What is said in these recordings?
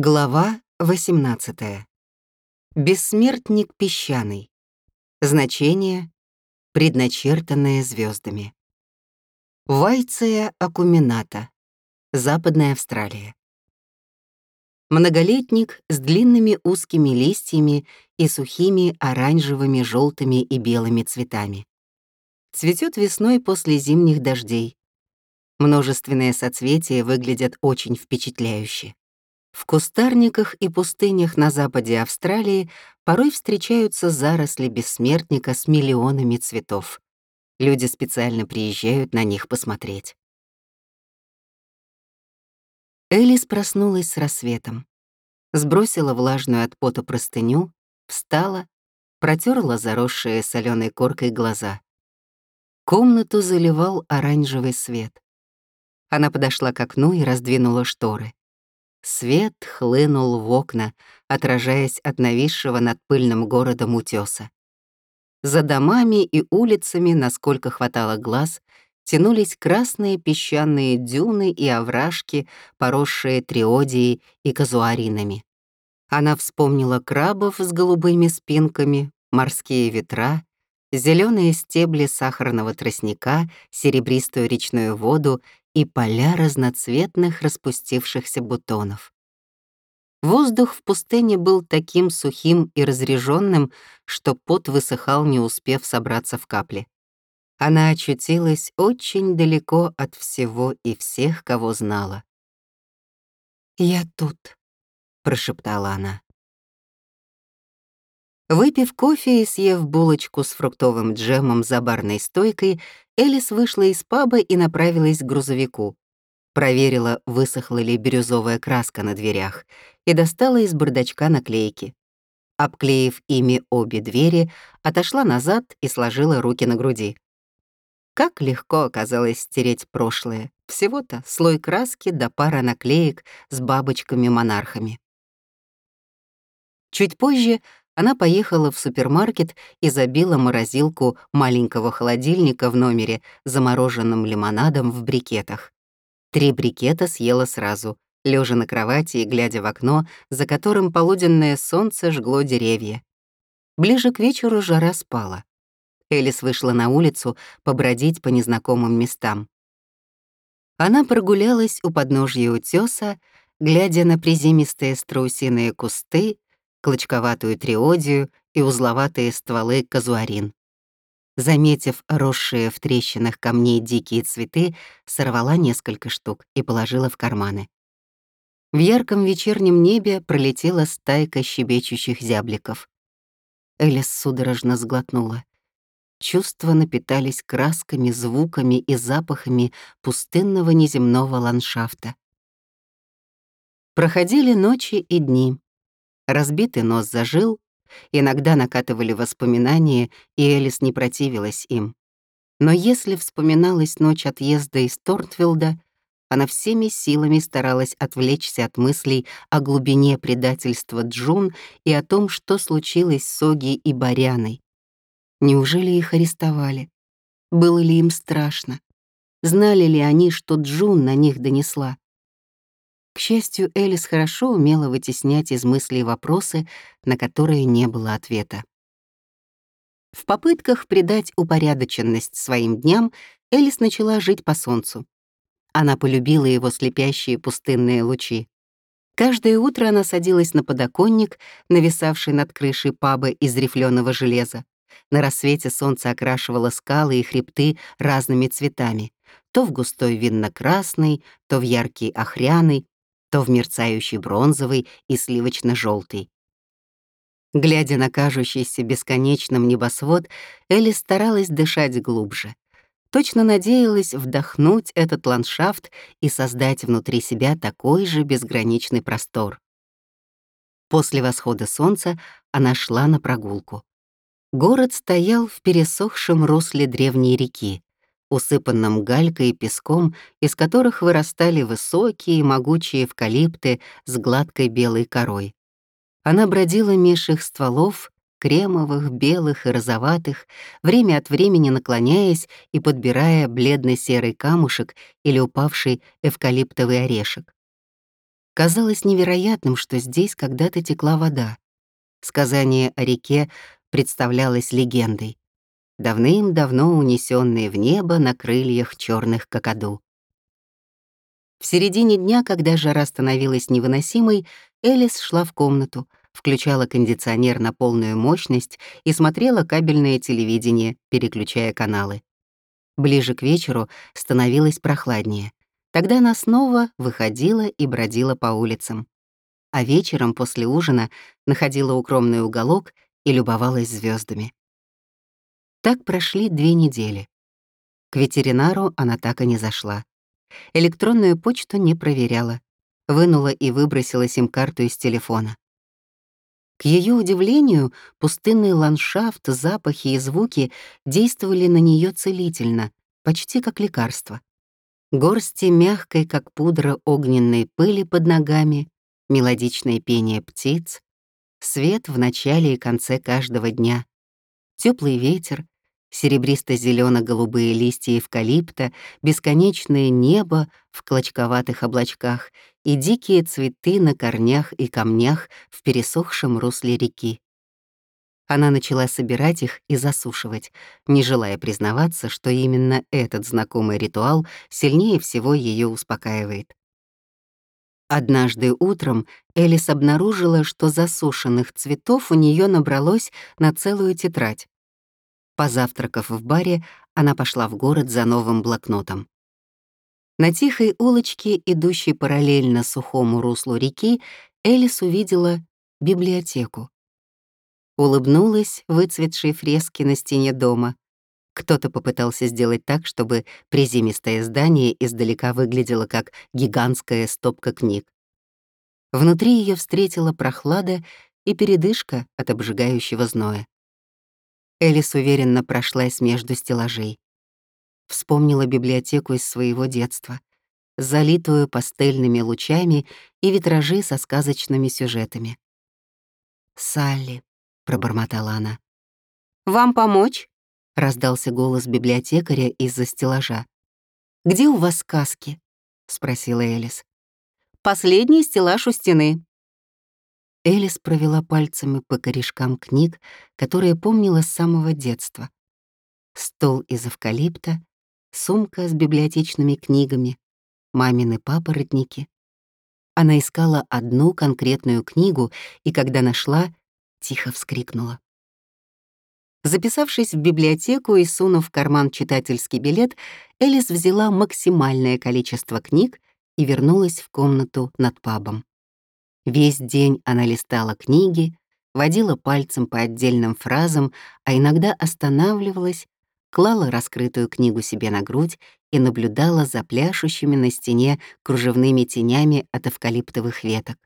Глава 18. Бессмертник песчаный. Значение — предначертанное звездами. Вайция акумината. Западная Австралия. Многолетник с длинными узкими листьями и сухими оранжевыми, желтыми и белыми цветами. Цветет весной после зимних дождей. Множественные соцветия выглядят очень впечатляюще. В кустарниках и пустынях на западе Австралии порой встречаются заросли бессмертника с миллионами цветов. Люди специально приезжают на них посмотреть. Элис проснулась с рассветом. Сбросила влажную от пота простыню, встала, протерла заросшие соленой коркой глаза. Комнату заливал оранжевый свет. Она подошла к окну и раздвинула шторы. Свет хлынул в окна, отражаясь от нависшего над пыльным городом утеса. За домами и улицами, насколько хватало глаз, тянулись красные песчаные дюны и овражки, поросшие триодией и казуаринами. Она вспомнила крабов с голубыми спинками, морские ветра, зеленые стебли сахарного тростника, серебристую речную воду и поля разноцветных распустившихся бутонов. Воздух в пустыне был таким сухим и разреженным, что пот высыхал, не успев собраться в капли. Она очутилась очень далеко от всего и всех, кого знала. «Я тут», — прошептала она. Выпив кофе и съев булочку с фруктовым джемом за барной стойкой, Элис вышла из паба и направилась к грузовику. Проверила, высохла ли бирюзовая краска на дверях, и достала из бардачка наклейки. Обклеив ими обе двери, отошла назад и сложила руки на груди. Как легко оказалось стереть прошлое. Всего-то слой краски да пара наклеек с бабочками-монархами. Чуть позже она поехала в супермаркет и забила морозилку маленького холодильника в номере замороженным лимонадом в брикетах. Три брикета съела сразу, лежа на кровати и глядя в окно, за которым полуденное солнце жгло деревья. Ближе к вечеру жара спала. Элис вышла на улицу побродить по незнакомым местам. Она прогулялась у подножья утеса, глядя на приземистые страусиные кусты, клочковатую триодию и узловатые стволы казуарин. Заметив росшие в трещинах камней дикие цветы, сорвала несколько штук и положила в карманы. В ярком вечернем небе пролетела стайка щебечущих зябликов. Элис судорожно сглотнула. Чувства напитались красками, звуками и запахами пустынного неземного ландшафта. Проходили ночи и дни. Разбитый нос зажил, иногда накатывали воспоминания, и Элис не противилась им. Но если вспоминалась ночь отъезда из Тортвилда, она всеми силами старалась отвлечься от мыслей о глубине предательства Джун и о том, что случилось с Соги и Баряной. Неужели их арестовали? Было ли им страшно? Знали ли они, что Джун на них донесла? К счастью, Элис хорошо умела вытеснять из мыслей вопросы, на которые не было ответа. В попытках придать упорядоченность своим дням Элис начала жить по солнцу. Она полюбила его слепящие пустынные лучи. Каждое утро она садилась на подоконник, нависавший над крышей паба из рифленого железа. На рассвете солнце окрашивало скалы и хребты разными цветами, то в густой винно-красный, то в яркий охряный, то в мерцающий бронзовый и сливочно-желтый. Глядя на кажущийся бесконечным небосвод, Элли старалась дышать глубже. Точно надеялась вдохнуть этот ландшафт и создать внутри себя такой же безграничный простор. После восхода солнца она шла на прогулку. Город стоял в пересохшем русле древней реки усыпанном галькой и песком, из которых вырастали высокие могучие эвкалипты с гладкой белой корой. Она бродила меж их стволов, кремовых, белых и розоватых, время от времени наклоняясь и подбирая бледно-серый камушек или упавший эвкалиптовый орешек. Казалось невероятным, что здесь когда-то текла вода. Сказание о реке представлялось легендой, давным-давно унесенной в небо на крыльях черных кокоду. В середине дня, когда жара становилась невыносимой, Элис шла в комнату, включала кондиционер на полную мощность и смотрела кабельное телевидение, переключая каналы. Ближе к вечеру становилось прохладнее. Тогда она снова выходила и бродила по улицам. А вечером после ужина находила укромный уголок и любовалась звездами. Так прошли две недели. К ветеринару она так и не зашла. Электронную почту не проверяла. Вынула и выбросила сим-карту из телефона. К ее удивлению, пустынный ландшафт, запахи и звуки действовали на нее целительно, почти как лекарство. Горсти мягкой, как пудра огненной пыли под ногами, мелодичное пение птиц, свет в начале и конце каждого дня, теплый ветер, серебристо зелено голубые листья эвкалипта, бесконечное небо в клочковатых облачках и дикие цветы на корнях и камнях в пересохшем русле реки. Она начала собирать их и засушивать, не желая признаваться, что именно этот знакомый ритуал сильнее всего ее успокаивает. Однажды утром Элис обнаружила, что засушенных цветов у нее набралось на целую тетрадь. Позавтракав в баре, она пошла в город за новым блокнотом. На тихой улочке, идущей параллельно сухому руслу реки, Элис увидела библиотеку. Улыбнулась выцветшей фрески на стене дома. Кто-то попытался сделать так, чтобы приземистое здание издалека выглядело как гигантская стопка книг. Внутри ее встретила прохлада и передышка от обжигающего зноя. Элис уверенно прошлась между стеллажей. Вспомнила библиотеку из своего детства, залитую пастельными лучами и витражи со сказочными сюжетами. «Салли», — пробормотала она. «Вам помочь?» — раздался голос библиотекаря из-за стеллажа. «Где у вас сказки?» — спросила Элис. «Последний стеллаж у стены», Элис провела пальцами по корешкам книг, которые помнила с самого детства. Стол из эвкалипта, сумка с библиотечными книгами, мамины папоротники. Она искала одну конкретную книгу и, когда нашла, тихо вскрикнула. Записавшись в библиотеку и сунув в карман читательский билет, Элис взяла максимальное количество книг и вернулась в комнату над пабом. Весь день она листала книги, водила пальцем по отдельным фразам, а иногда останавливалась, клала раскрытую книгу себе на грудь и наблюдала за пляшущими на стене кружевными тенями от эвкалиптовых веток.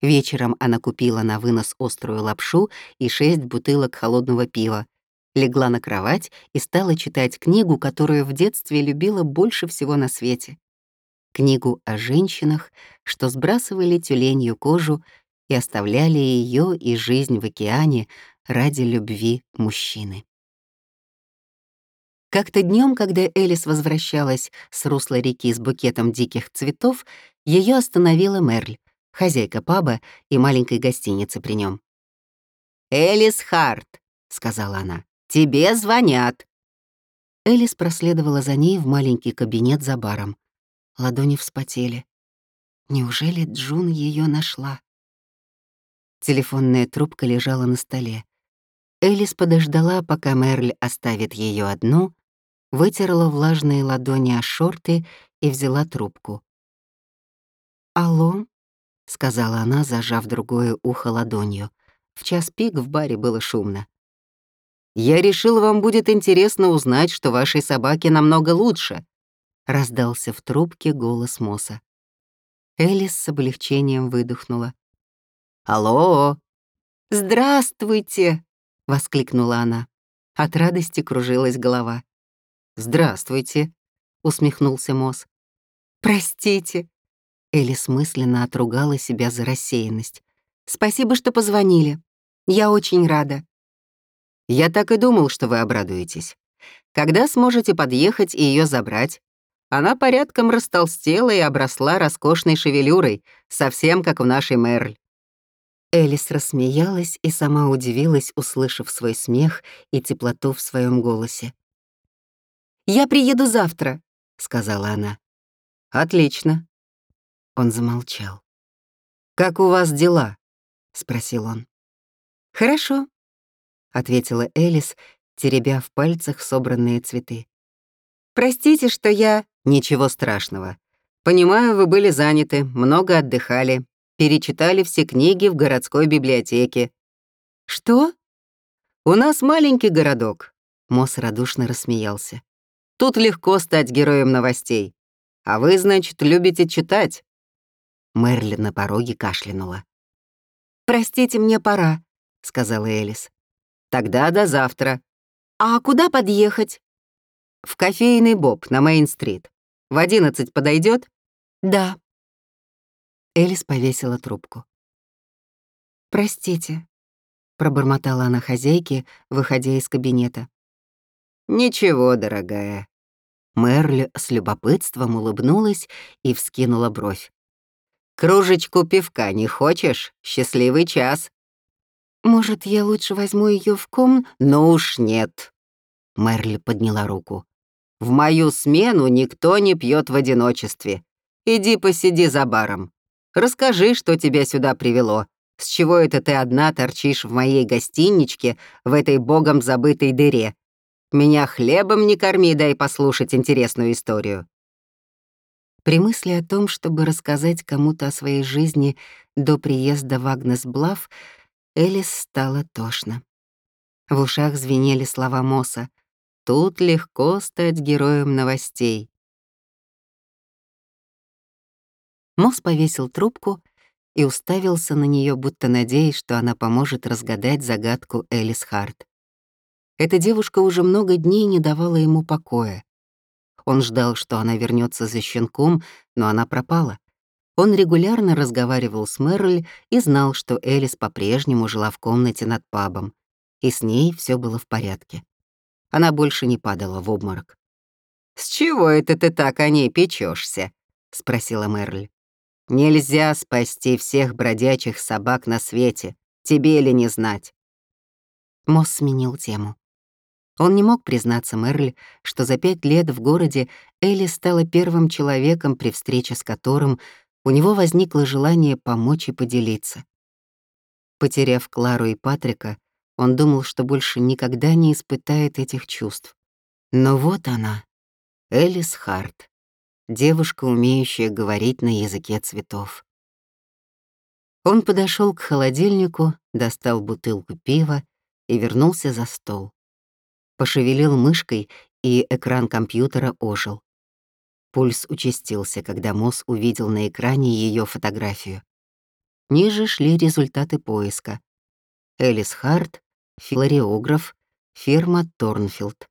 Вечером она купила на вынос острую лапшу и шесть бутылок холодного пива, легла на кровать и стала читать книгу, которую в детстве любила больше всего на свете книгу о женщинах, что сбрасывали тюленью кожу и оставляли ее и жизнь в океане ради любви мужчины. Как-то днем, когда Элис возвращалась с русла реки с букетом диких цветов, ее остановила Мерль, хозяйка паба и маленькой гостиницы при нем. «Элис Харт», — сказала она, — «тебе звонят». Элис проследовала за ней в маленький кабинет за баром. Ладони вспотели. Неужели Джун ее нашла? Телефонная трубка лежала на столе. Элис подождала, пока Мерль оставит ее одну, вытерла влажные ладони о шорты и взяла трубку. «Алло?» — сказала она, зажав другое ухо ладонью. В час пик в баре было шумно. «Я решил, вам будет интересно узнать, что вашей собаке намного лучше», — раздался в трубке голос Моса. Элис с облегчением выдохнула. «Алло!» «Здравствуйте!» — воскликнула она. От радости кружилась голова. «Здравствуйте!» — усмехнулся Мосс. «Простите!» Элис мысленно отругала себя за рассеянность. «Спасибо, что позвонили. Я очень рада». «Я так и думал, что вы обрадуетесь. Когда сможете подъехать и ее забрать?» Она порядком растолстела и обросла роскошной шевелюрой, совсем как в нашей Мерль. Элис рассмеялась и сама удивилась, услышав свой смех и теплоту в своем голосе. «Я приеду завтра», — сказала она. «Отлично». Он замолчал. «Как у вас дела?» — спросил он. «Хорошо», — ответила Элис, теребя в пальцах собранные цветы. «Простите, что я...» «Ничего страшного. Понимаю, вы были заняты, много отдыхали, перечитали все книги в городской библиотеке». «Что?» «У нас маленький городок», — Мосс радушно рассмеялся. «Тут легко стать героем новостей. А вы, значит, любите читать?» Мерли на пороге кашлянула. «Простите, мне пора», — сказала Элис. «Тогда до завтра». «А куда подъехать?» «В кофейный Боб на Мейн-стрит. В одиннадцать подойдет? «Да». Элис повесила трубку. «Простите», — пробормотала она хозяйке, выходя из кабинета. «Ничего, дорогая». Мерль с любопытством улыбнулась и вскинула бровь. «Кружечку пивка не хочешь? Счастливый час!» «Может, я лучше возьму ее в ком...» «Ну уж нет!» Мерли подняла руку. «В мою смену никто не пьет в одиночестве. Иди посиди за баром. Расскажи, что тебя сюда привело. С чего это ты одна торчишь в моей гостиничке в этой богом забытой дыре? Меня хлебом не корми, дай послушать интересную историю». При мысли о том, чтобы рассказать кому-то о своей жизни до приезда в Агнес-Блав, Элис стало тошно. В ушах звенели слова Мосса. «Тут легко стать героем новостей». Мосс повесил трубку и уставился на нее, будто надеясь, что она поможет разгадать загадку Элис Харт. Эта девушка уже много дней не давала ему покоя. Он ждал, что она вернется за щенком, но она пропала. Он регулярно разговаривал с Мэриль и знал, что Элис по-прежнему жила в комнате над пабом, и с ней все было в порядке. Она больше не падала в обморок. «С чего это ты так о ней печешься? спросила Мэриль. «Нельзя спасти всех бродячих собак на свете, тебе ли не знать?» Мосс сменил тему. Он не мог признаться Мерли, что за пять лет в городе Элли стала первым человеком, при встрече с которым у него возникло желание помочь и поделиться. Потеряв Клару и Патрика, он думал, что больше никогда не испытает этих чувств. Но вот она, Элис Харт, девушка, умеющая говорить на языке цветов. Он подошел к холодильнику, достал бутылку пива и вернулся за стол пошевелил мышкой, и экран компьютера ожил. Пульс участился, когда Мосс увидел на экране ее фотографию. Ниже шли результаты поиска. Элис Харт, филариограф, фирма Торнфилд.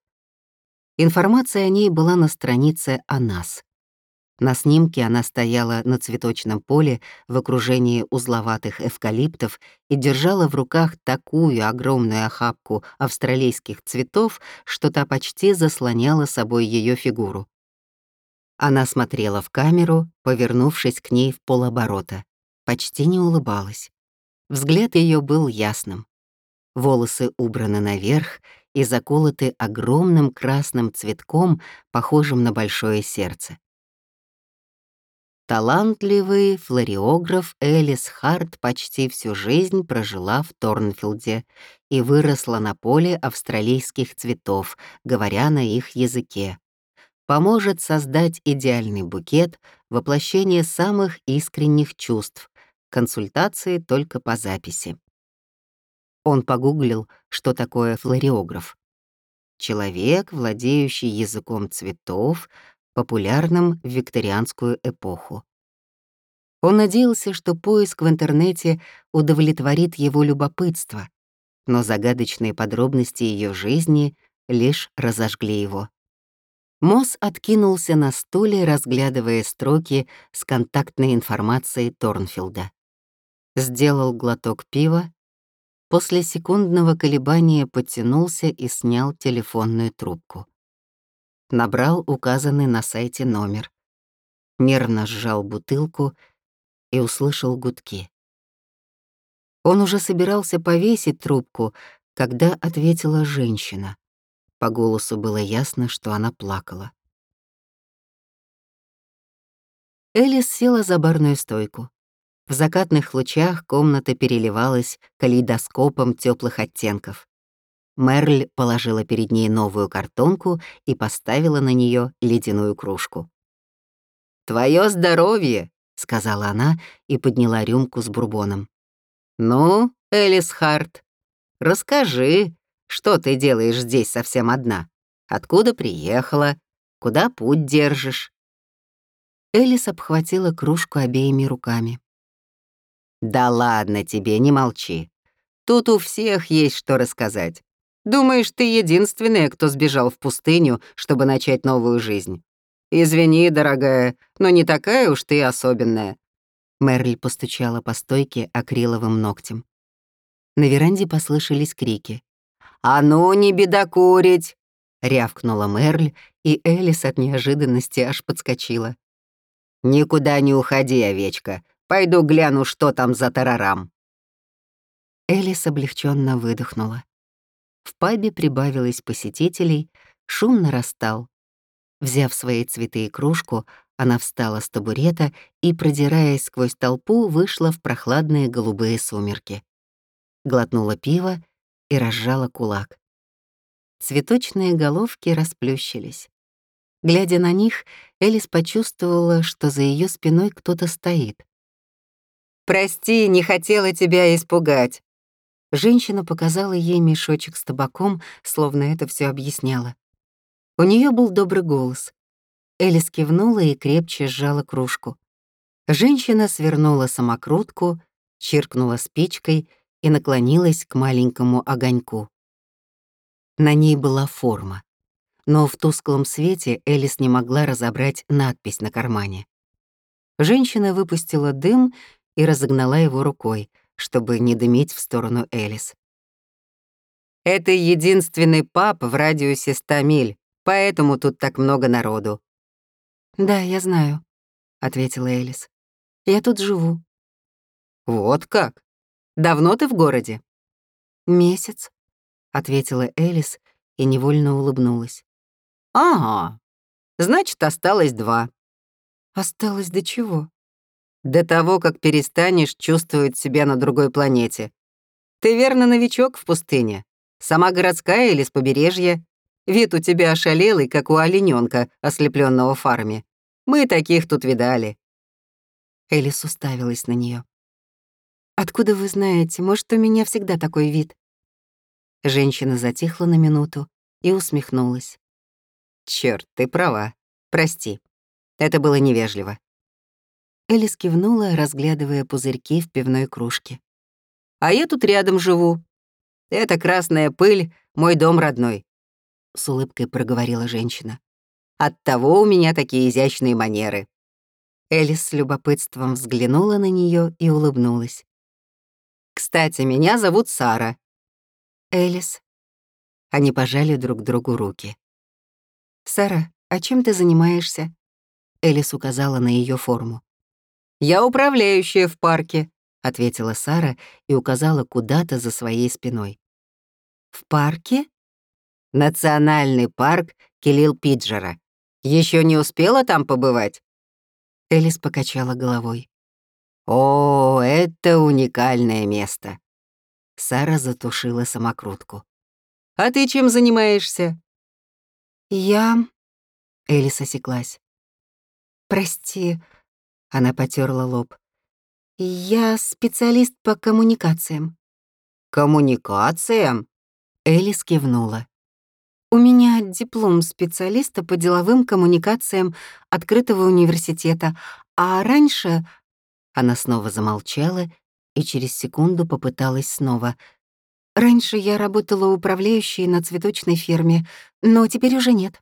Информация о ней была на странице о нас. На снимке она стояла на цветочном поле в окружении узловатых эвкалиптов и держала в руках такую огромную охапку австралийских цветов, что та почти заслоняла собой ее фигуру. Она смотрела в камеру, повернувшись к ней в полоборота. Почти не улыбалась. Взгляд ее был ясным. Волосы убраны наверх и заколоты огромным красным цветком, похожим на большое сердце. Талантливый флориограф Элис Харт почти всю жизнь прожила в Торнфилде и выросла на поле австралийских цветов, говоря на их языке. Поможет создать идеальный букет, воплощение самых искренних чувств, консультации только по записи. Он погуглил, что такое флориограф. Человек, владеющий языком цветов, популярным в викторианскую эпоху. Он надеялся, что поиск в интернете удовлетворит его любопытство, но загадочные подробности ее жизни лишь разожгли его. Мосс откинулся на стуле, разглядывая строки с контактной информацией Торнфилда. Сделал глоток пива, после секундного колебания подтянулся и снял телефонную трубку. набрал указанный на сайте номер. Нервно сжал бутылку и услышал гудки. Он уже собирался повесить трубку, когда ответила женщина. По голосу было ясно, что она плакала. Элис села за барную стойку. В закатных лучах комната переливалась калейдоскопом теплых оттенков. Мерль положила перед ней новую картонку и поставила на нее ледяную кружку. «Твое здоровье!» — сказала она и подняла рюмку с бурбоном. «Ну, Элис Харт, расскажи, что ты делаешь здесь совсем одна? Откуда приехала? Куда путь держишь?» Элис обхватила кружку обеими руками. «Да ладно тебе, не молчи. Тут у всех есть что рассказать. Думаешь, ты единственная, кто сбежал в пустыню, чтобы начать новую жизнь? Извини, дорогая, но не такая уж ты особенная». Мерли постучала по стойке акриловым ногтем. На веранде послышались крики. «А ну, не бедокурить!» — рявкнула Мерль, и Элис от неожиданности аж подскочила. «Никуда не уходи, овечка. Пойду гляну, что там за тарарам». Элис облегченно выдохнула. В пабе прибавилось посетителей, шум нарастал. Взяв свои цветы и кружку, она встала с табурета и, продираясь сквозь толпу, вышла в прохладные голубые сумерки. Глотнула пиво и разжала кулак. Цветочные головки расплющились. Глядя на них, Элис почувствовала, что за ее спиной кто-то стоит. «Прости, не хотела тебя испугать», Женщина показала ей мешочек с табаком, словно это все объясняло. У нее был добрый голос. Элис кивнула и крепче сжала кружку. Женщина свернула самокрутку, чиркнула спичкой и наклонилась к маленькому огоньку. На ней была форма, но в тусклом свете Элис не могла разобрать надпись на кармане. Женщина выпустила дым и разогнала его рукой, чтобы не дымить в сторону Элис. «Это единственный паб в радиусе ста миль, поэтому тут так много народу». «Да, я знаю», — ответила Элис. «Я тут живу». «Вот как? Давно ты в городе?» «Месяц», — ответила Элис и невольно улыбнулась. «Ага, значит, осталось два». «Осталось до чего?» До того, как перестанешь чувствовать себя на другой планете. Ты верно новичок в пустыне. Сама городская или с побережья. Вид у тебя ошалелый, как у олененка, ослепленного фарме. Мы таких тут видали». Элис уставилась на нее. «Откуда вы знаете? Может, у меня всегда такой вид?» Женщина затихла на минуту и усмехнулась. Черт, ты права. Прости. Это было невежливо. Элис кивнула, разглядывая пузырьки в пивной кружке. «А я тут рядом живу. Это красная пыль, мой дом родной», — с улыбкой проговорила женщина. «Оттого у меня такие изящные манеры». Элис с любопытством взглянула на нее и улыбнулась. «Кстати, меня зовут Сара». «Элис». Они пожали друг другу руки. «Сара, а чем ты занимаешься?» Элис указала на ее форму. «Я управляющая в парке», — ответила Сара и указала куда-то за своей спиной. «В парке?» «Национальный парк Келил-Пиджера. Еще не успела там побывать?» Элис покачала головой. «О, это уникальное место!» Сара затушила самокрутку. «А ты чем занимаешься?» «Я...» Элис осеклась. «Прости, она потерла лоб. «Я специалист по коммуникациям». «Коммуникациям?» Элис кивнула. «У меня диплом специалиста по деловым коммуникациям открытого университета, а раньше...» Она снова замолчала и через секунду попыталась снова. «Раньше я работала управляющей на цветочной ферме, но теперь уже нет».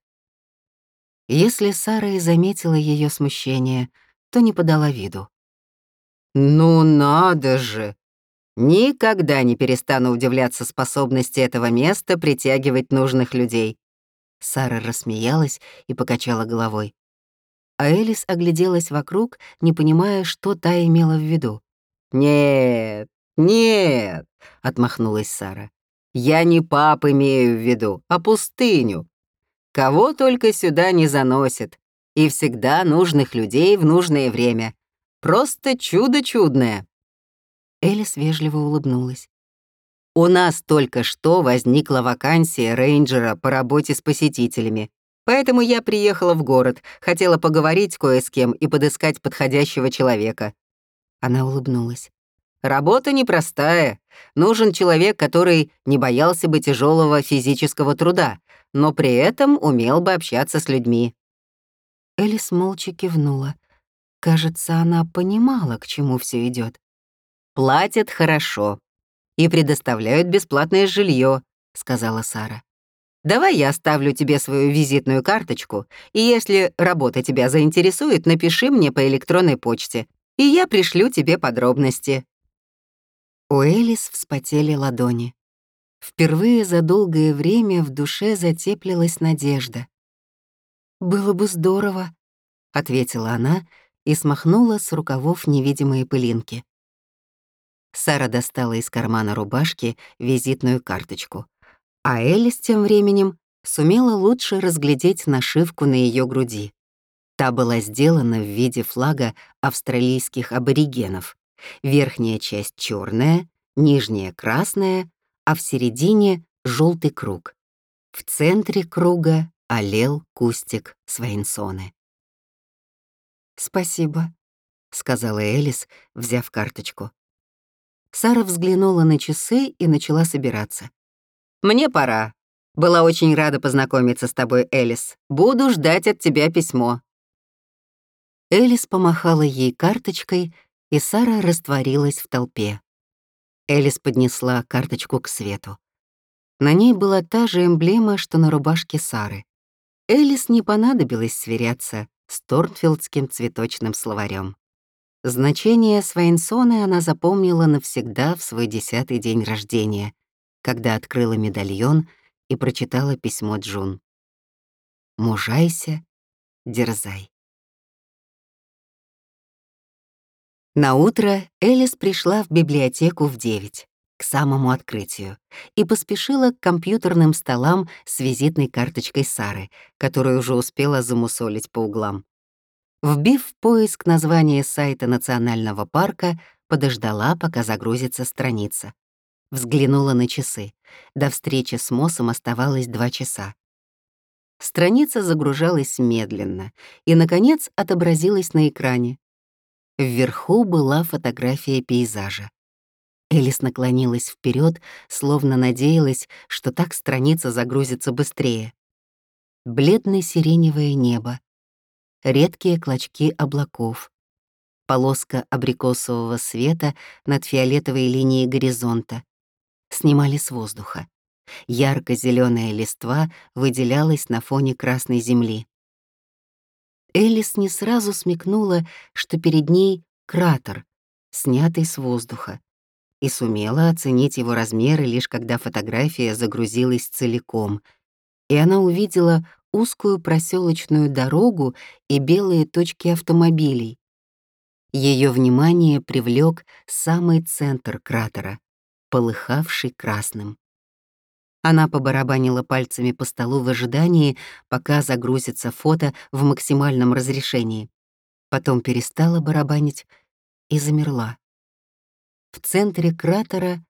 Если Сара и заметила ее смущение — то не подала виду. «Ну надо же! Никогда не перестану удивляться способности этого места притягивать нужных людей. Сара рассмеялась и покачала головой. А Элис огляделась вокруг, не понимая, что та имела в виду. «Нет, нет», — отмахнулась Сара. «Я не пап имею в виду, а пустыню. Кого только сюда не заносит. И всегда нужных людей в нужное время. Просто чудо чудное». Элис вежливо улыбнулась. «У нас только что возникла вакансия рейнджера по работе с посетителями. Поэтому я приехала в город, хотела поговорить кое с кем и подыскать подходящего человека». Она улыбнулась. «Работа непростая. Нужен человек, который не боялся бы тяжелого физического труда, но при этом умел бы общаться с людьми». Элис молча кивнула. Кажется, она понимала, к чему все идет. «Платят хорошо и предоставляют бесплатное жилье, сказала Сара. «Давай я оставлю тебе свою визитную карточку, и если работа тебя заинтересует, напиши мне по электронной почте, и я пришлю тебе подробности». У Элис вспотели ладони. Впервые за долгое время в душе затеплилась надежда. «Было бы здорово», — ответила она и смахнула с рукавов невидимые пылинки. Сара достала из кармана рубашки визитную карточку, а Элис тем временем сумела лучше разглядеть нашивку на ее груди. Та была сделана в виде флага австралийских аборигенов. Верхняя часть черная, нижняя — красная, а в середине — желтый круг. В центре круга олел кустик свайнсоны. «Спасибо», — сказала Элис, взяв карточку. Сара взглянула на часы и начала собираться. «Мне пора. Была очень рада познакомиться с тобой, Элис. Буду ждать от тебя письмо». Элис помахала ей карточкой, и Сара растворилась в толпе. Элис поднесла карточку к свету. На ней была та же эмблема, что на рубашке Сары. Элис не понадобилось сверяться с Торнфилдским цветочным словарем. Значение Свейнсона она запомнила навсегда в свой десятый день рождения, когда открыла медальон и прочитала письмо Джун. «Мужайся, дерзай». На утро Элис пришла в библиотеку в девять к самому открытию, и поспешила к компьютерным столам с визитной карточкой Сары, которую уже успела замусолить по углам. Вбив в поиск название сайта национального парка, подождала, пока загрузится страница. Взглянула на часы. До встречи с Мосом оставалось два часа. Страница загружалась медленно и, наконец, отобразилась на экране. Вверху была фотография пейзажа. Элис наклонилась вперед, словно надеялась, что так страница загрузится быстрее. Бледно-сиреневое небо, редкие клочки облаков, полоска абрикосового света над фиолетовой линией горизонта. Снимали с воздуха. ярко зеленая листва выделялась на фоне красной земли. Элис не сразу смекнула, что перед ней кратер, снятый с воздуха и сумела оценить его размеры лишь когда фотография загрузилась целиком, и она увидела узкую проселочную дорогу и белые точки автомобилей. Ее внимание привлек самый центр кратера, полыхавший красным. Она побарабанила пальцами по столу в ожидании, пока загрузится фото в максимальном разрешении. Потом перестала барабанить и замерла. В центре кратера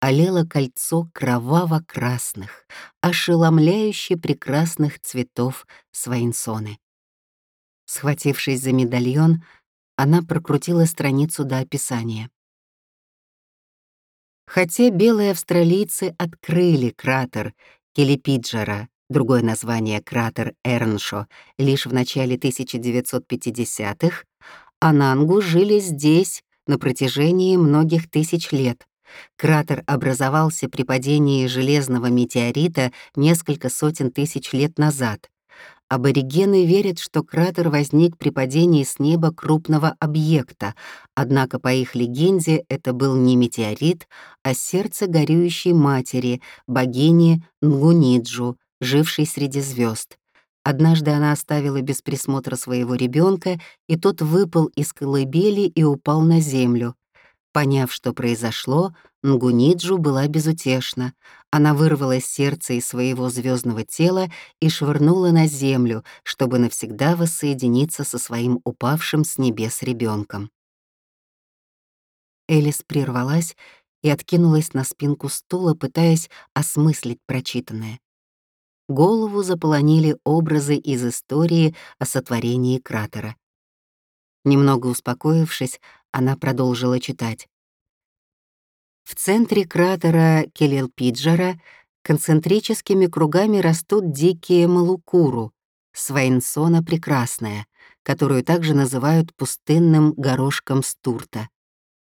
олело кольцо кроваво-красных, ошеломляюще прекрасных цветов свайнсоны. Схватившись за медальон, она прокрутила страницу до описания. Хотя белые австралийцы открыли кратер Келепиджера, другое название кратер Эрншо, лишь в начале 1950-х, Анангу жили здесь на протяжении многих тысяч лет. Кратер образовался при падении железного метеорита несколько сотен тысяч лет назад. Аборигены верят, что кратер возник при падении с неба крупного объекта, однако, по их легенде, это был не метеорит, а сердце горюющей матери, богини Нгуниджу, живший среди звезд. Однажды она оставила без присмотра своего ребенка, и тот выпал из колыбели и упал на землю. Поняв, что произошло, Нгуниджу была безутешна. Она вырвала сердце из своего звездного тела и швырнула на землю, чтобы навсегда воссоединиться со своим упавшим с небес ребенком. Элис прервалась и откинулась на спинку стула, пытаясь осмыслить прочитанное. Голову заполонили образы из истории о сотворении кратера. Немного успокоившись, она продолжила читать. В центре кратера Келелпиджара концентрическими кругами растут дикие малукуру, свайнсона прекрасная, которую также называют пустынным горошком стурта.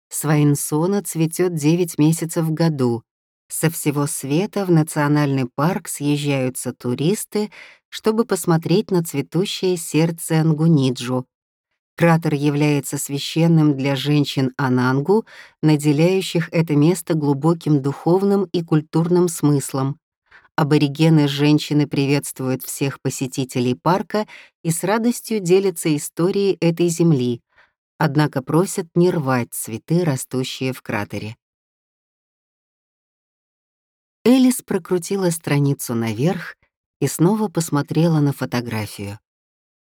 Свайнсона цветет 9 месяцев в году. Со всего света в национальный парк съезжаются туристы, чтобы посмотреть на цветущее сердце Ангуниджу, Кратер является священным для женщин Анангу, наделяющих это место глубоким духовным и культурным смыслом. Аборигены женщины приветствуют всех посетителей парка и с радостью делятся историей этой земли, однако просят не рвать цветы, растущие в кратере. Элис прокрутила страницу наверх и снова посмотрела на фотографию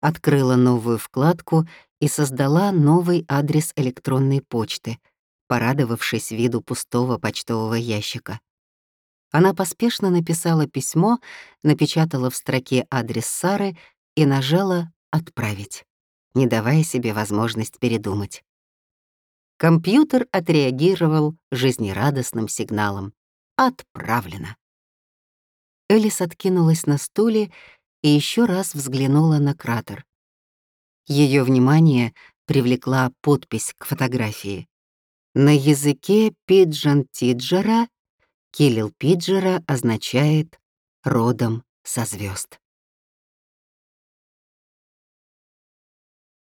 открыла новую вкладку и создала новый адрес электронной почты, порадовавшись виду пустого почтового ящика. Она поспешно написала письмо, напечатала в строке адрес Сары и нажала «Отправить», не давая себе возможность передумать. Компьютер отреагировал жизнерадостным сигналом. «Отправлено». Элис откинулась на стуле и еще раз взглянула на кратер. Ее внимание привлекла подпись к фотографии. На языке пиджан-тиджара Килил Пиджера означает «родом со звезд.